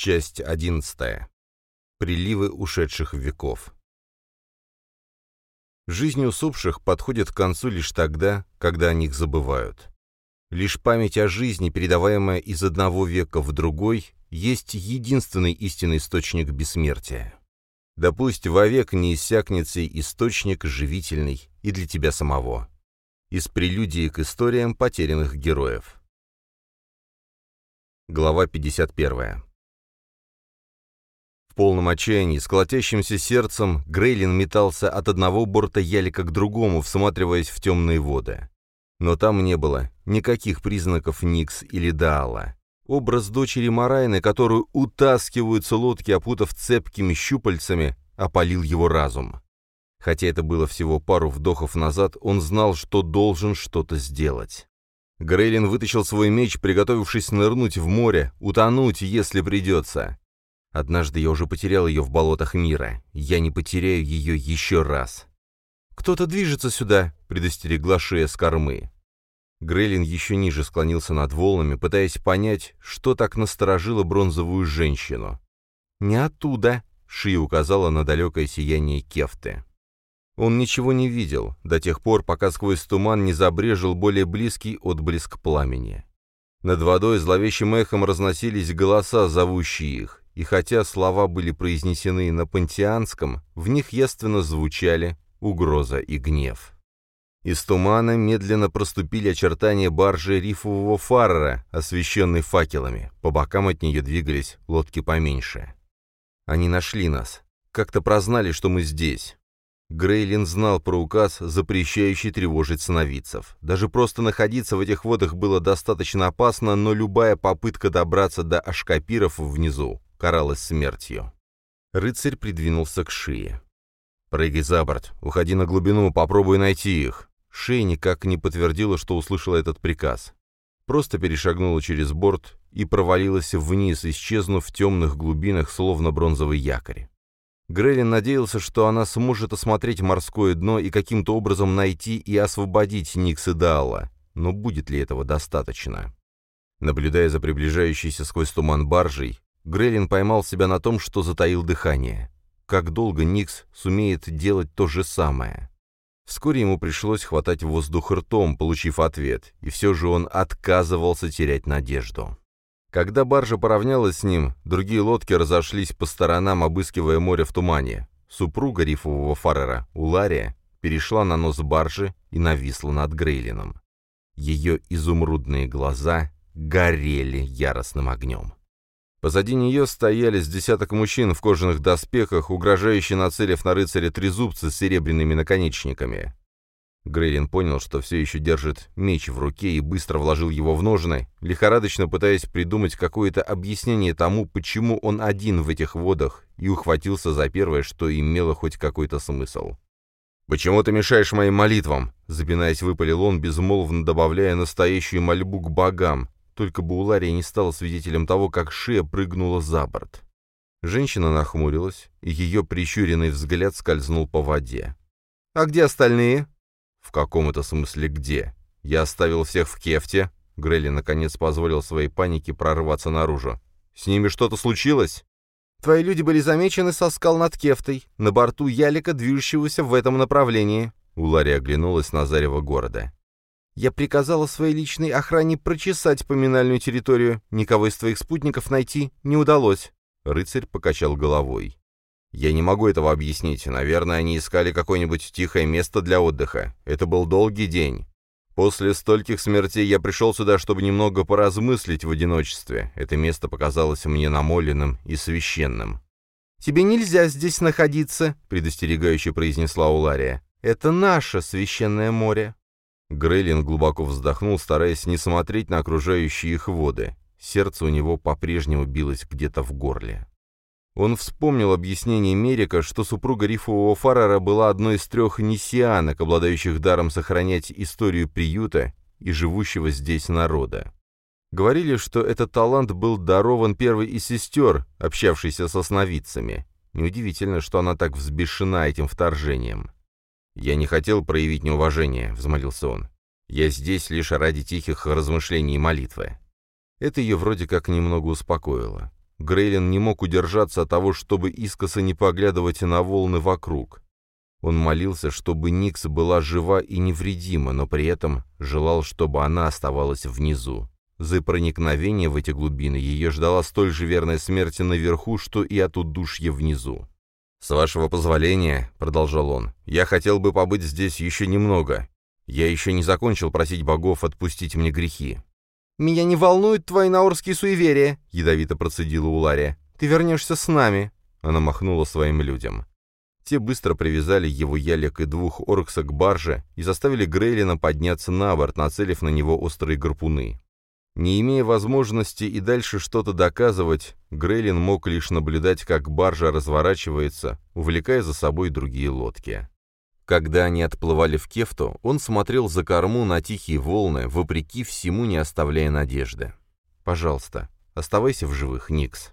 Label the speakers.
Speaker 1: Часть одиннадцатая. Приливы ушедших веков. Жизнь усопших подходит к концу лишь тогда, когда о них забывают. Лишь память о жизни, передаваемая из одного века в другой, есть единственный истинный источник бессмертия. Да пусть вовек не иссякнет сей источник живительный и для тебя самого. Из прелюдии к историям потерянных героев. Глава 51 полном отчаянии, с колотящимся сердцем, Грейлин метался от одного борта ялика к другому, всматриваясь в темные воды. Но там не было никаких признаков Никс или Даала. Образ дочери Марайны, которую утаскивают с лодки, опутав цепкими щупальцами, опалил его разум. Хотя это было всего пару вдохов назад, он знал, что должен что-то сделать. Грейлин вытащил свой меч, приготовившись нырнуть в море, утонуть, если придется. Однажды я уже потерял ее в болотах мира. Я не потеряю ее еще раз. «Кто-то движется сюда», — предостерегла шея с кормы. Грейлин еще ниже склонился над волнами, пытаясь понять, что так насторожило бронзовую женщину. «Не оттуда», — Шия указала на далекое сияние кефты. Он ничего не видел, до тех пор, пока сквозь туман не забрежил более близкий отблеск пламени. Над водой зловещим эхом разносились голоса, зовущие их и хотя слова были произнесены на пантеанском, в них яственно звучали угроза и гнев. Из тумана медленно проступили очертания баржи рифового фарера, освещенной факелами. По бокам от нее двигались лодки поменьше. Они нашли нас. Как-то прознали, что мы здесь. Грейлин знал про указ, запрещающий тревожить сновидцев. Даже просто находиться в этих водах было достаточно опасно, но любая попытка добраться до ашкапиров внизу каралась смертью. Рыцарь придвинулся к шее. «Прыгай за борт, уходи на глубину, попробуй найти их». Шея никак не подтвердила, что услышала этот приказ. Просто перешагнула через борт и провалилась вниз, исчезнув в темных глубинах, словно бронзовый якорь. Грелин надеялся, что она сможет осмотреть морское дно и каким-то образом найти и освободить Никс и Даала, но будет ли этого достаточно? Наблюдая за приближающейся сквозь туман баржей, Грелин поймал себя на том, что затаил дыхание. Как долго Никс сумеет делать то же самое? Вскоре ему пришлось хватать воздух ртом, получив ответ, и все же он отказывался терять надежду. Когда баржа поравнялась с ним, другие лодки разошлись по сторонам, обыскивая море в тумане. Супруга рифового фарера, Улария, перешла на нос баржи и нависла над Грейлином. Ее изумрудные глаза горели яростным огнем. Позади нее стояли с десяток мужчин в кожаных доспехах, угрожающе нацелив на рыцаря трезубцы с серебряными наконечниками. Грейлин понял, что все еще держит меч в руке и быстро вложил его в ножны, лихорадочно пытаясь придумать какое-то объяснение тому, почему он один в этих водах, и ухватился за первое, что имело хоть какой-то смысл. «Почему ты мешаешь моим молитвам?» Запинаясь, выпалил он, безмолвно добавляя настоящую мольбу к богам, только бы Улария не стала свидетелем того, как Шея прыгнула за борт. Женщина нахмурилась, и ее прищуренный взгляд скользнул по воде. «А где остальные?» «В каком это смысле где? Я оставил всех в кефте». Грелли наконец позволил своей панике прорваться наружу. «С ними что-то случилось?» «Твои люди были замечены со скал над кефтой, на борту ялика, движущегося в этом направлении». Улария оглянулась на зарево города. Я приказала своей личной охране прочесать поминальную территорию. Никого из твоих спутников найти не удалось». Рыцарь покачал головой. «Я не могу этого объяснить. Наверное, они искали какое-нибудь тихое место для отдыха. Это был долгий день. После стольких смертей я пришел сюда, чтобы немного поразмыслить в одиночестве. Это место показалось мне намоленным и священным». «Тебе нельзя здесь находиться», — предостерегающе произнесла Улария. «Это наше священное море». Грейлин глубоко вздохнул, стараясь не смотреть на окружающие их воды. Сердце у него по-прежнему билось где-то в горле. Он вспомнил объяснение Мерика, что супруга рифового фарара была одной из трех несианок, обладающих даром сохранять историю приюта и живущего здесь народа. Говорили, что этот талант был дарован первой из сестер, общавшейся со сновидцами. Неудивительно, что она так взбешена этим вторжением. «Я не хотел проявить неуважение», — взмолился он. «Я здесь лишь ради тихих размышлений и молитвы». Это ее вроде как немного успокоило. Грейлин не мог удержаться от того, чтобы искоса не поглядывать на волны вокруг. Он молился, чтобы Никс была жива и невредима, но при этом желал, чтобы она оставалась внизу. За проникновение в эти глубины ее ждала столь же верная смерть наверху, что и от удушья внизу. «С вашего позволения», — продолжал он, — «я хотел бы побыть здесь еще немного. Я еще не закончил просить богов отпустить мне грехи».
Speaker 2: «Меня не волнуют твои наурские суеверия», — ядовито процедила Улария. «Ты вернешься с нами».
Speaker 1: Она махнула своим людям. Те быстро привязали его ялик и двух оркса к барже и заставили Грейлина подняться на борт, нацелив на него острые гарпуны. Не имея возможности и дальше что-то доказывать, Грейлин мог лишь наблюдать, как баржа разворачивается, увлекая за собой другие лодки. Когда они отплывали в Кефту, он смотрел за корму на тихие волны, вопреки всему не оставляя надежды. «Пожалуйста, оставайся в живых, Никс».